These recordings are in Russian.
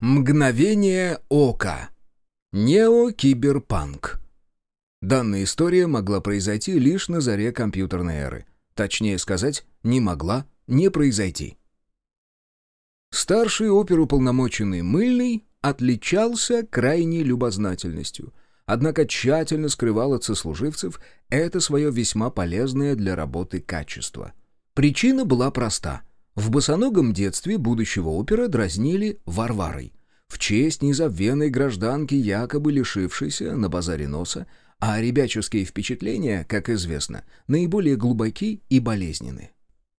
Мгновение ока. Нео-киберпанк. Данная история могла произойти лишь на заре компьютерной эры. Точнее сказать, не могла не произойти. Старший оперуполномоченный Мыльный отличался крайней любознательностью, однако тщательно скрывал от сослуживцев это свое весьма полезное для работы качество. Причина была проста — в босоногом детстве будущего опера дразнили Варварой. В честь незабвенной гражданки, якобы лишившейся на базаре носа, а ребяческие впечатления, как известно, наиболее глубоки и болезненны.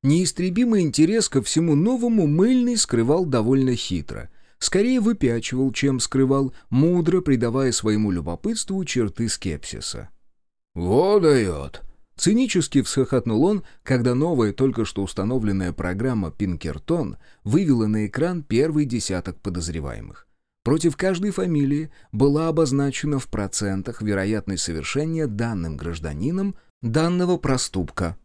Неистребимый интерес ко всему новому Мыльный скрывал довольно хитро. Скорее выпячивал, чем скрывал, мудро придавая своему любопытству черты скепсиса. «Во дает!» Цинически всхохотнул он, когда новая, только что установленная программа «Пинкертон» вывела на экран первый десяток подозреваемых. Против каждой фамилии была обозначена в процентах вероятность совершения данным гражданином данного проступка.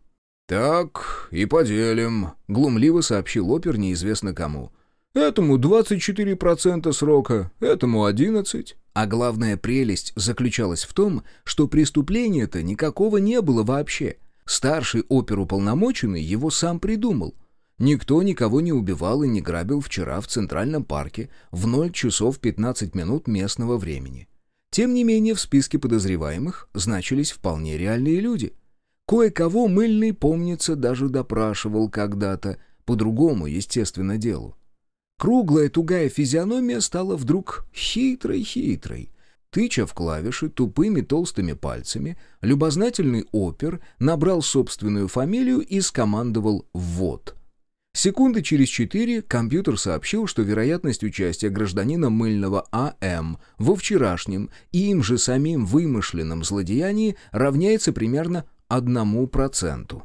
«Так, и поделим», — глумливо сообщил опер неизвестно кому. «Этому 24% срока, этому 11%. А главная прелесть заключалась в том, что преступления-то никакого не было вообще. Старший оперуполномоченный его сам придумал. Никто никого не убивал и не грабил вчера в Центральном парке в 0 часов 15 минут местного времени. Тем не менее, в списке подозреваемых значились вполне реальные люди. Кое-кого мыльный, помнится, даже допрашивал когда-то, по другому, естественно, делу. Круглая тугая физиономия стала вдруг хитрой-хитрой. Тыча в клавиши тупыми толстыми пальцами, любознательный опер набрал собственную фамилию и скомандовал «ввод». Секунды через четыре компьютер сообщил, что вероятность участия гражданина мыльного А.М. во вчерашнем и им же самим вымышленном злодеянии равняется примерно одному проценту.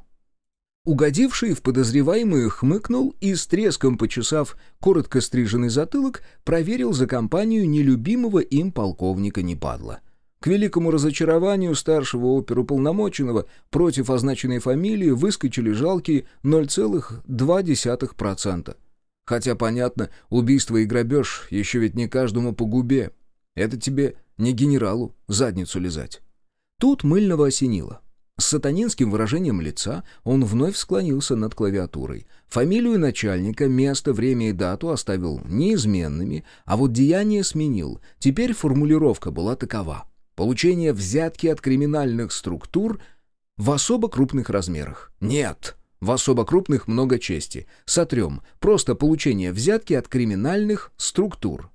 Угодивший в подозреваемую хмыкнул и, с треском почесав коротко стриженный затылок, проверил за компанию нелюбимого им полковника Непадла. К великому разочарованию старшего оперуполномоченного против означенной фамилии выскочили жалкие 0,2%. Хотя, понятно, убийство и грабеж еще ведь не каждому по губе. Это тебе не генералу задницу лизать. Тут мыльного осенило. С сатанинским выражением лица он вновь склонился над клавиатурой. Фамилию начальника, место, время и дату оставил неизменными, а вот деяние сменил. Теперь формулировка была такова. Получение взятки от криминальных структур в особо крупных размерах. Нет, в особо крупных много чести. Сотрем. Просто получение взятки от криминальных структур.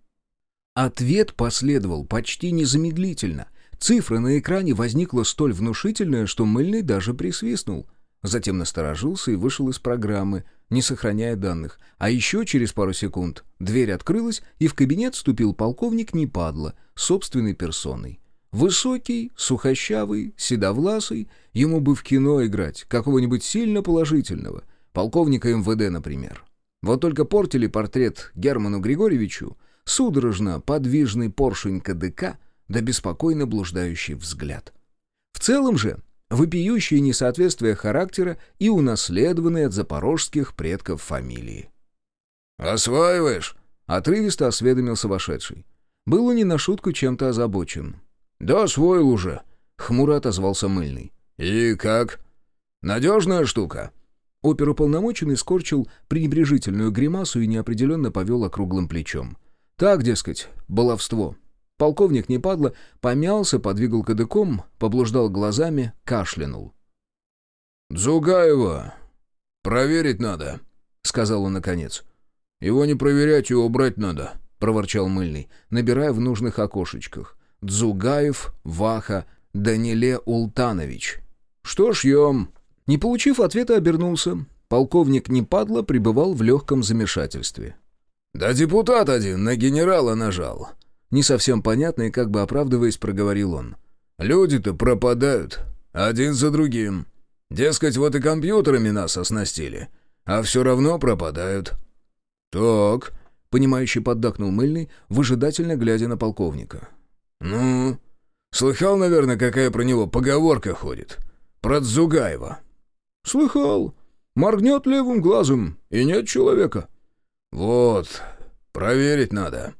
Ответ последовал почти незамедлительно. Цифра на экране возникла столь внушительная, что Мыльный даже присвистнул. Затем насторожился и вышел из программы, не сохраняя данных. А еще через пару секунд дверь открылась, и в кабинет вступил полковник Непадло, собственной персоной. Высокий, сухощавый, седовласый, ему бы в кино играть, какого-нибудь сильно положительного, полковника МВД, например. Вот только портили портрет Герману Григорьевичу, судорожно подвижный поршень КДК — да беспокойно блуждающий взгляд. В целом же, вопиющее несоответствие характера и унаследованные от запорожских предков фамилии. «Осваиваешь?» — отрывисто осведомился вошедший. Был он не на шутку чем-то озабочен. «Да освоил уже», — хмуро отозвался мыльный. «И как? Надежная штука?» Оперуполномоченный скорчил пренебрежительную гримасу и неопределенно повел округлым плечом. «Так, дескать, баловство. Полковник не падло, помялся, подвигал кадыком, поблуждал глазами, кашлянул. «Дзугаева! Проверить надо», — сказал он наконец. «Его не проверять, его убрать надо», — проворчал мыльный, набирая в нужных окошечках. «Дзугаев, Ваха, Даниле Ултанович». «Что ж, ем?» Не получив ответа, обернулся. Полковник Непадло пребывал в легком замешательстве. «Да депутат один на генерала нажал», не совсем понятно и как бы оправдываясь, проговорил он. «Люди-то пропадают, один за другим. Дескать, вот и компьютерами нас оснастили, а все равно пропадают». «Так», — понимающий поддакнул мыльный, выжидательно глядя на полковника. «Ну, слыхал, наверное, какая про него поговорка ходит? Про Дзугаева». «Слыхал. Моргнет левым глазом, и нет человека». «Вот, проверить надо».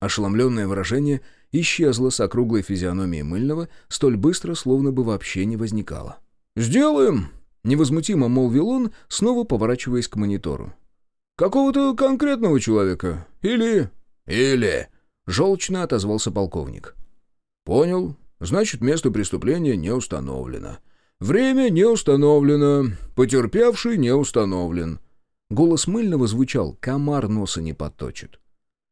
Ошеломленное выражение исчезло с округлой физиономии мыльного столь быстро, словно бы вообще не возникало. «Сделаем!» — невозмутимо молвил он, снова поворачиваясь к монитору. «Какого-то конкретного человека? Или...» «Или...» — желчно отозвался полковник. «Понял. Значит, место преступления не установлено. Время не установлено. Потерпевший не установлен». Голос мыльного звучал «комар носа не подточит».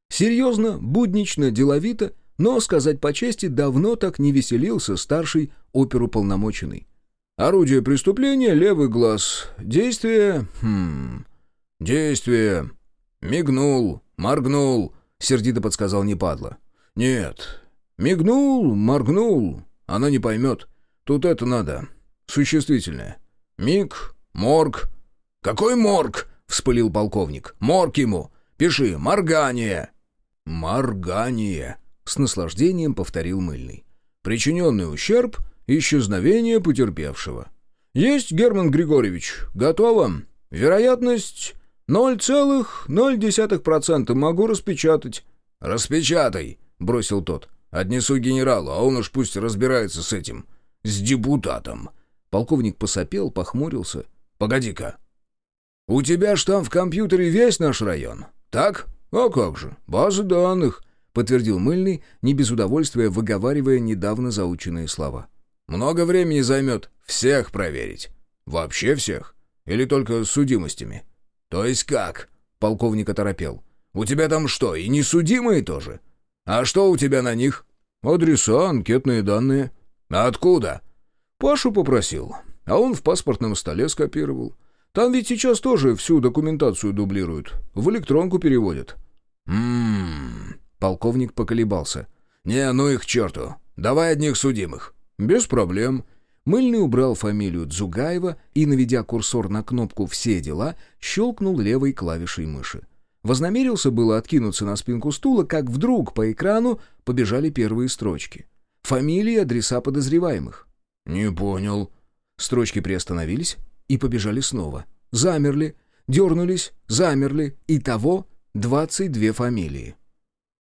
Серьезно, буднично, деловито, но, сказать по чести, давно так не веселился старший оперуполномоченный. «Орудие преступления — левый глаз. Действие... Хм... Действие... Мигнул, моргнул», — сердито подсказал Непадло. «Нет. Мигнул, моргнул. Она не поймет. Тут это надо. Существительное. Миг, морг». «Какой морг?» — вспылил полковник. «Морг ему. Пиши «моргание». «Моргание», — с наслаждением повторил мыльный. «Причиненный ущерб — исчезновение потерпевшего». «Есть, Герман Григорьевич, готово. Вероятность 0,0% могу распечатать». «Распечатай», — бросил тот. «Отнесу генералу, а он уж пусть разбирается с этим. С депутатом». Полковник посопел, похмурился. «Погоди-ка. У тебя ж там в компьютере весь наш район, так?» «А как же, база данных», — подтвердил Мыльный, не без удовольствия выговаривая недавно заученные слова. «Много времени займет всех проверить. Вообще всех? Или только с судимостями?» «То есть как?» — полковник оторопел. «У тебя там что, и несудимые тоже? А что у тебя на них?» «Адреса, анкетные данные». «А откуда?» «Пашу попросил, а он в паспортном столе скопировал». Там ведь сейчас тоже всю документацию дублируют. В электронку переводят». «М-м-м...» Полковник поколебался. «Не, ну их к черту. Давай одних судимых». «Без проблем». Мыльный убрал фамилию Дзугаева и, наведя курсор на кнопку «Все дела», щелкнул левой клавишей мыши. Вознамерился было откинуться на спинку стула, как вдруг по экрану побежали первые строчки. Фамилии и адреса подозреваемых. «Не понял». Строчки приостановились, и побежали снова. Замерли, дернулись, замерли. Итого 22 фамилии.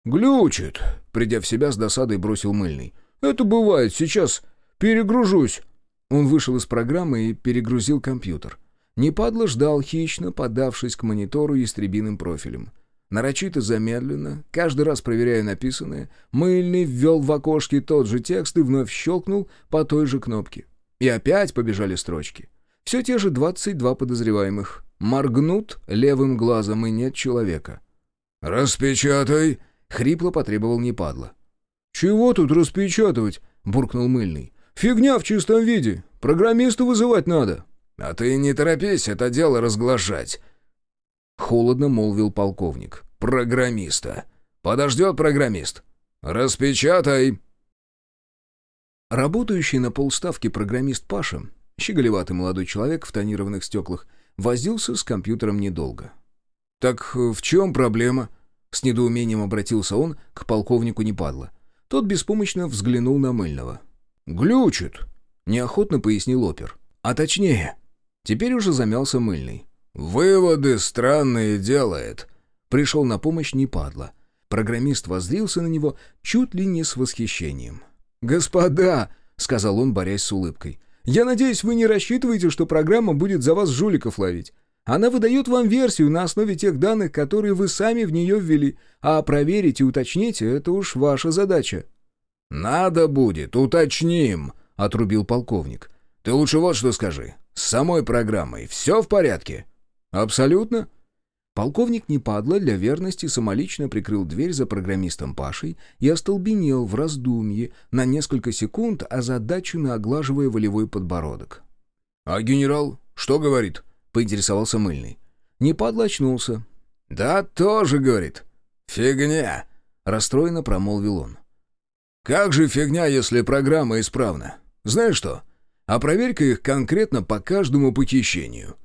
«Глючит», — придя в себя с досадой, бросил мыльный. «Это бывает, сейчас перегружусь». Он вышел из программы и перегрузил компьютер. Непадло ждал хищно, подавшись к монитору истребиным профилем. Нарочито замедленно, каждый раз проверяя написанное, мыльный ввел в окошке тот же текст и вновь щелкнул по той же кнопке. И опять побежали строчки. Все те же 22 подозреваемых. Моргнут левым глазом, и нет человека. «Распечатай!» — хрипло потребовал Непадло. «Чего тут распечатывать?» — буркнул Мыльный. «Фигня в чистом виде. Программиста вызывать надо». «А ты не торопись это дело разглашать!» Холодно молвил полковник. «Программиста. Подождет программист. Распечатай!» Работающий на полставки программист Паша Щеголеватый молодой человек в тонированных стеклах возился с компьютером недолго. «Так э, в чем проблема?» С недоумением обратился он к полковнику Непадло. Тот беспомощно взглянул на Мыльного. «Глючит», — неохотно пояснил опер. «А точнее...» Теперь уже замялся Мыльный. «Выводы странные делает», — пришел на помощь Непадло. Программист воззрился на него чуть ли не с восхищением. «Господа», — сказал он, борясь с улыбкой, я надеюсь, вы не рассчитываете, что программа будет за вас жуликов ловить. Она выдает вам версию на основе тех данных, которые вы сами в нее ввели, а проверить и уточнить — это уж ваша задача». «Надо будет, уточним», — отрубил полковник. «Ты лучше вот что скажи. С самой программой все в порядке?» «Абсолютно. Полковник Непадло для верности самолично прикрыл дверь за программистом Пашей и остолбенел в раздумье на несколько секунд, озадаченно оглаживая волевой подбородок. «А генерал что говорит?» — поинтересовался Мыльный. Непадло очнулся. «Да тоже, — говорит. Фигня!» — расстроенно промолвил он. «Как же фигня, если программа исправна? Знаешь что? А проверь-ка их конкретно по каждому похищению».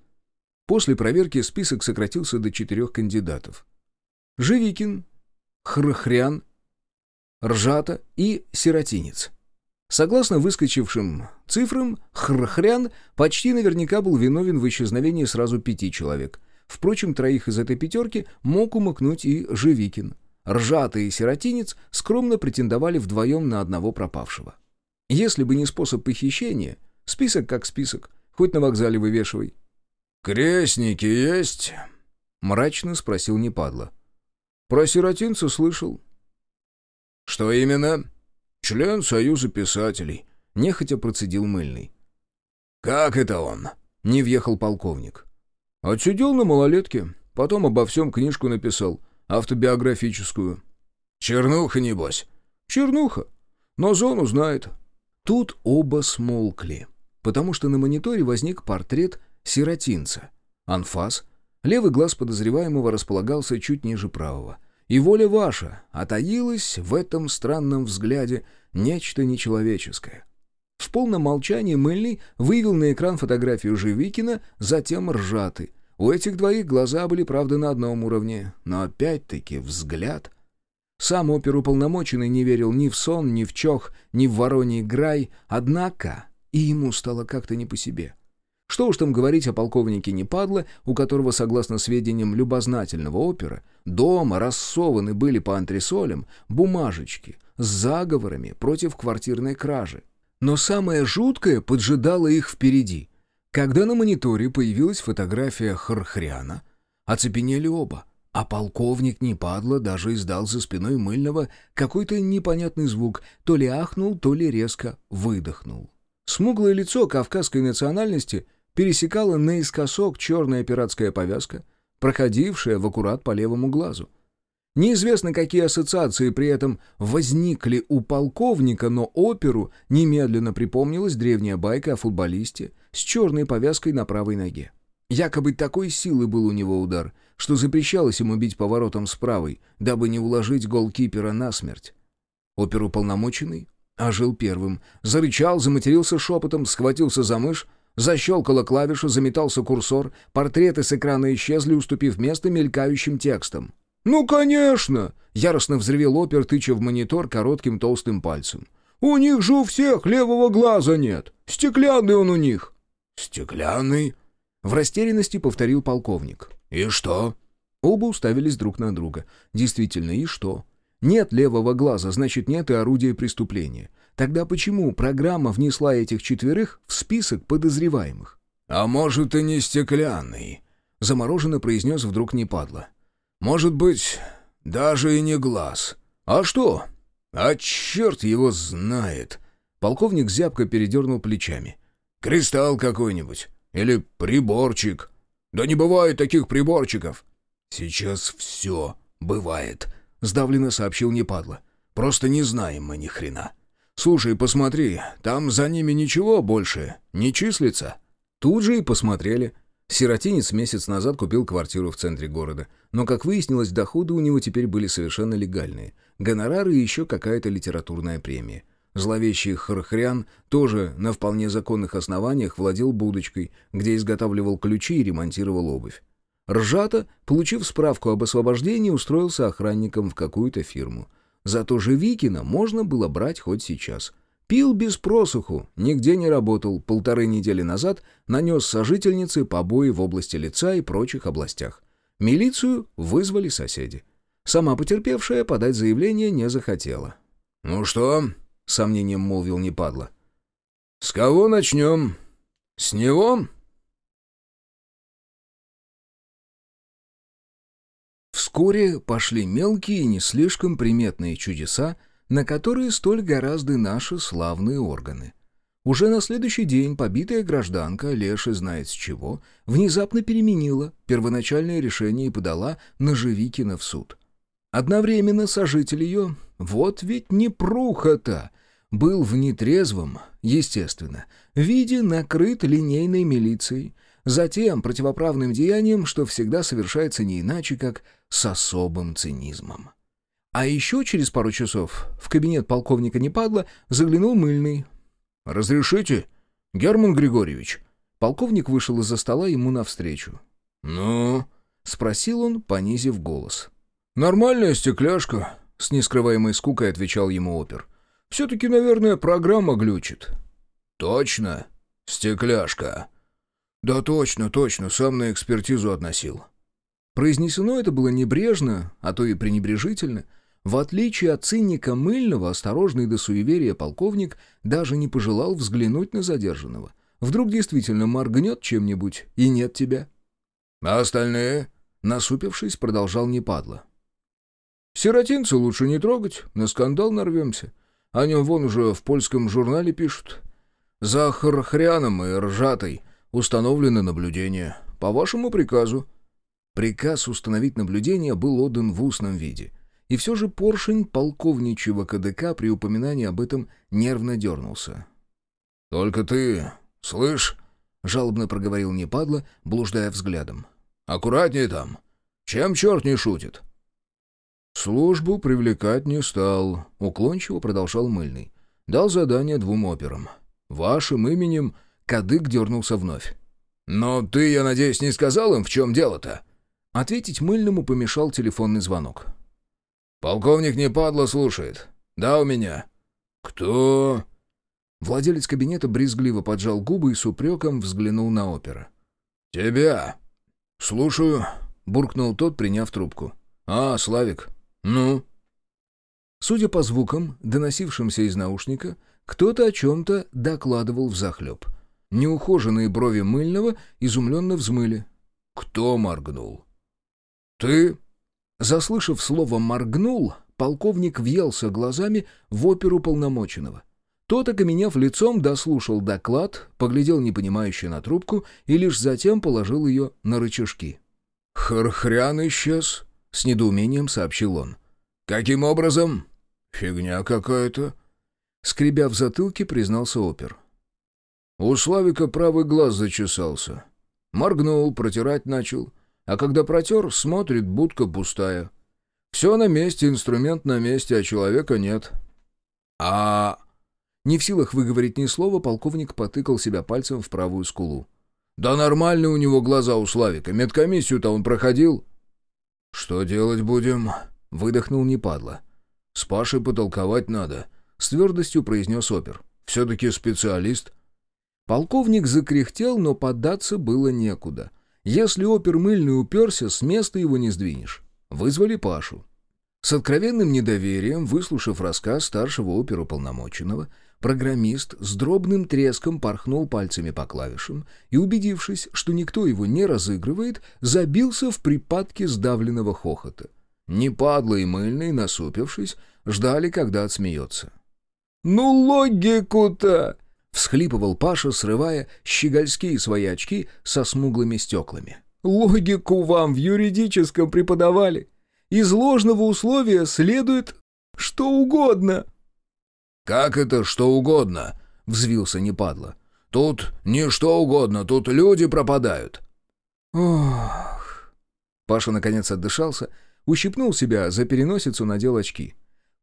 После проверки список сократился до четырех кандидатов. Живикин, Хрхрян, Ржата и Сиротинец. Согласно выскочившим цифрам, Хрхрян почти наверняка был виновен в исчезновении сразу пяти человек. Впрочем, троих из этой пятерки мог умыкнуть и Живикин. Ржатый и Сиротинец скромно претендовали вдвоем на одного пропавшего. Если бы не способ похищения, список как список, хоть на вокзале вывешивай. «Крестники есть?» — мрачно спросил Непадло. «Про сиротинца слышал». «Что именно?» «Член Союза писателей», — нехотя процедил Мыльный. «Как это он?» — не въехал полковник. «Отсидел на малолетке, потом обо всем книжку написал, автобиографическую». «Чернуха, небось?» «Чернуха. Но зону знает». Тут оба смолкли, потому что на мониторе возник портрет сиротинца. Анфас, левый глаз подозреваемого располагался чуть ниже правого. И воля ваша, отаилась в этом странном взгляде нечто нечеловеческое. В полном молчании Мыльный вывел на экран фотографию Живикина, затем Ржаты. У этих двоих глаза были, правда, на одном уровне, но опять-таки взгляд... Сам оперуполномоченный не верил ни в сон, ни в чох, ни в вороний грай, однако и ему стало как-то не по себе. Что уж там говорить о полковнике Непадло, у которого, согласно сведениям любознательного опера, дома рассованы были по антресолям бумажечки с заговорами против квартирной кражи. Но самое жуткое поджидало их впереди. Когда на мониторе появилась фотография Хархряна, оцепенели оба — а полковник не падло, даже издал за спиной мыльного какой-то непонятный звук, то ли ахнул, то ли резко выдохнул. Смуглое лицо кавказской национальности пересекала наискосок черная пиратская повязка, проходившая в аккурат по левому глазу. Неизвестно, какие ассоциации при этом возникли у полковника, но оперу немедленно припомнилась древняя байка о футболисте с черной повязкой на правой ноге. Якобы такой силы был у него удар, что запрещалось ему бить поворотом с правой, дабы не уложить голкипера насмерть. Оперуполномоченный ожил первым, зарычал, заматерился шепотом, схватился за мышь, защелкала клавиша, заметался курсор, портреты с экрана исчезли, уступив место мелькающим текстом. «Ну, конечно!» — яростно взревел опер, тыча в монитор коротким толстым пальцем. «У них же у всех левого глаза нет! Стеклянный он у них!» «Стеклянный?» В растерянности повторил полковник. «И что?» Оба уставились друг на друга. Действительно, и что? Нет левого глаза, значит, нет и орудия преступления. Тогда почему программа внесла этих четверых в список подозреваемых? «А может, и не стеклянный?» Замороженно произнес вдруг Непадло. «Может быть, даже и не глаз. А что? А черт его знает!» Полковник зябко передернул плечами. «Кристалл какой-нибудь. Или приборчик. Да не бывает таких приборчиков. Сейчас все бывает, сдавленно сообщил Непадло. Просто не знаем мы ни хрена. Слушай, посмотри, там за ними ничего больше не числится. Тут же и посмотрели. Сиротинец месяц назад купил квартиру в центре города. Но, как выяснилось, доходы у него теперь были совершенно легальные. Гонорары и еще какая-то литературная премия. Зловещий Хархрян тоже на вполне законных основаниях владел будочкой, где изготавливал ключи и ремонтировал обувь. Ржата, получив справку об освобождении, устроился охранником в какую-то фирму. Зато же Викина можно было брать хоть сейчас. Пил без просуху, нигде не работал, полторы недели назад нанес сожительнице побои в области лица и прочих областях. Милицию вызвали соседи. Сама потерпевшая подать заявление не захотела. «Ну что?» — сомнением молвил Непадло. «С кого начнем? С него?» Вскоре пошли мелкие и не слишком приметные чудеса, на которые столь гораздо наши славные органы. Уже на следующий день побитая гражданка, Леша знает с чего, внезапно переменила первоначальное решение и подала на Живикина в суд. Одновременно сожитель ее, вот ведь не пруха-то, был в нетрезвом, естественно, виде накрыт линейной милицией, затем противоправным деянием, что всегда совершается не иначе, как с особым цинизмом. А еще через пару часов в кабинет полковника Непадла заглянул мыльный. «Разрешите, Герман Григорьевич?» Полковник вышел из-за стола ему навстречу. «Ну?» — спросил он, понизив голос. «Нормальная стекляшка», — с нескрываемой скукой отвечал ему опер. «Все-таки, наверное, программа глючит». «Точно? Стекляшка?» «Да точно, точно, сам на экспертизу относил». Произнесено это было небрежно, а то и пренебрежительно. В отличие от цинника мыльного, осторожный до суеверия полковник даже не пожелал взглянуть на задержанного. Вдруг действительно моргнет чем-нибудь, и нет тебя. «А остальные?» — насупившись, продолжал Непадло. «Сиротинца лучше не трогать, на скандал нарвемся. О нем вон уже в польском журнале пишут. За Хархряном и Ржатой установлено наблюдение. По вашему приказу». Приказ установить наблюдение был отдан в устном виде. И все же поршень полковничьего КДК при упоминании об этом нервно дернулся. «Только ты, слышь?» — жалобно проговорил Непадло, блуждая взглядом. «Аккуратнее там. Чем черт не шутит?» «Службу привлекать не стал», — уклончиво продолжал Мыльный. «Дал задание двум операм. Вашим именем Кадык дернулся вновь. «Но ты, я надеюсь, не сказал им, в чем дело-то?» Ответить Мыльному помешал телефонный звонок. «Полковник не падла слушает. Да, у меня». «Кто?» Владелец кабинета брезгливо поджал губы и с упреком взглянул на опера. «Тебя». «Слушаю», — буркнул тот, приняв трубку. «А, Славик, ну?» Судя по звукам, доносившимся из наушника, кто-то о чем-то докладывал взахлеб. Неухоженные брови мыльного изумленно взмыли. «Кто моргнул?» «Ты?» Заслышав слово «моргнул», полковник въелся глазами в оперу полномоченного. Тот, окаменев лицом, дослушал доклад, поглядел непонимающе на трубку и лишь затем положил ее на рычажки. «Хархрян исчез», — с недоумением сообщил он. «Каким образом?» «Фигня какая-то», — скребя в затылке, признался опер. У Славика правый глаз зачесался. Моргнул, протирать начал. А когда протер, смотрит, будка пустая. Все на месте, инструмент на месте, а человека нет. А... Не в силах выговорить ни слова, полковник потыкал себя пальцем в правую скулу. «Да нормальные у него глаза у Славика. Медкомиссию-то он проходил». «Что делать будем?» — выдохнул Непадло. «С Пашей потолковать надо», — с твердостью произнес опер. «Все-таки специалист». Полковник закряхтел, но поддаться было некуда. Если опер мыльный уперся, с места его не сдвинешь. Вызвали Пашу. С откровенным недоверием, выслушав рассказ старшего оперуполномоченного, программист с дробным треском порхнул пальцами по клавишам и, убедившись, что никто его не разыгрывает, забился в припадке сдавленного хохота. Непадло и мыльный, насупившись, ждали, когда отсмеется. «Ну логику-то!» — всхлипывал Паша, срывая щегольские свои очки со смуглыми стеклами. «Логику вам в юридическом преподавали. Из ложного условия следует что угодно». «Как это что угодно?» — взвился Непадло. «Тут не что угодно, тут люди пропадают». «Ох...» Паша наконец отдышался, ущипнул себя за переносицу, надел очки.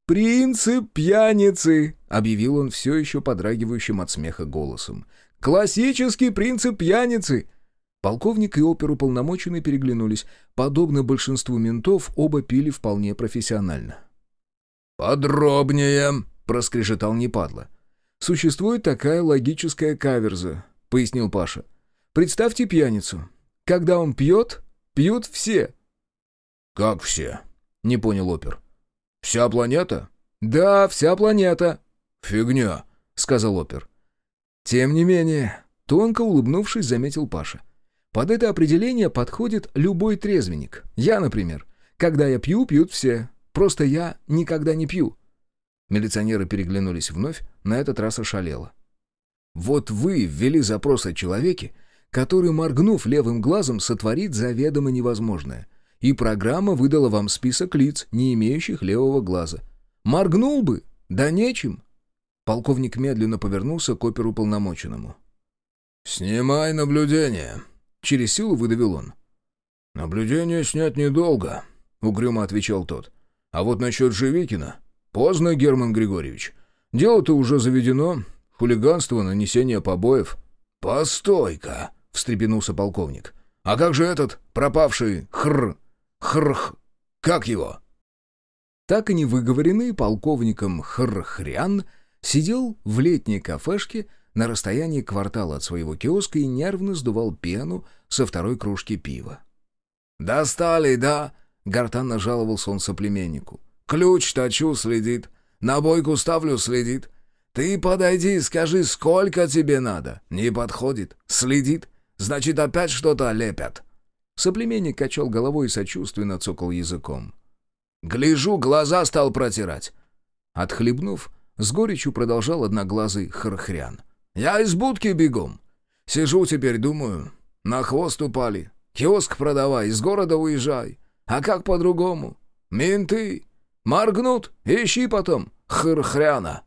«Принцип пьяницы!» — объявил он все еще подрагивающим от смеха голосом. «Классический принцип пьяницы!» Полковник и оперуполномоченный переглянулись. Подобно большинству ментов, оба пили вполне профессионально. «Подробнее!» — проскрежетал Непадло. «Существует такая логическая каверза», — пояснил Паша. «Представьте пьяницу. Когда он пьет, пьют все». «Как все?» — не понял опер. «Вся планета?» «Да, вся планета». «Фигня», — сказал опер. «Тем не менее», — тонко улыбнувшись, заметил Паша. «Под это определение подходит любой трезвенник. Я, например. Когда я пью, пьют все. Просто я никогда не пью». Милиционеры переглянулись вновь, на этот раз ошалело. «Вот вы ввели запрос о человеке, который, моргнув левым глазом, сотворит заведомо невозможное — и программа выдала вам список лиц, не имеющих левого глаза. Моргнул бы, да нечем. Полковник медленно повернулся к оперу полномоченному. «Снимай наблюдение», — через силу выдавил он. «Наблюдение снять недолго», — угрюмо отвечал тот. «А вот насчет Живикина... Поздно, Герман Григорьевич. Дело-то уже заведено. Хулиганство, нанесение побоев». «Постой-ка», — встрепенулся полковник. «А как же этот пропавший хр...» Хрх. Как его?» Так и не выговоренный полковником Хрхрян сидел в летней кафешке на расстоянии квартала от своего киоска и нервно сдувал пену со второй кружки пива. «Достали, да?» — гортанно жаловался он соплеменнику. «Ключ точу, следит. На бойку ставлю, следит. Ты подойди и скажи, сколько тебе надо. Не подходит. Следит. Значит, опять что-то лепят». Соплеменник качал головой и сочувственно цокал языком. «Гляжу, глаза стал протирать». Отхлебнув, с горечью продолжал одноглазый Хархрян. «Я из будки бегом. Сижу теперь, думаю. На хвост упали. Киоск продавай, из города уезжай. А как по-другому? Менты. Моргнут, ищи потом. Хрхряна».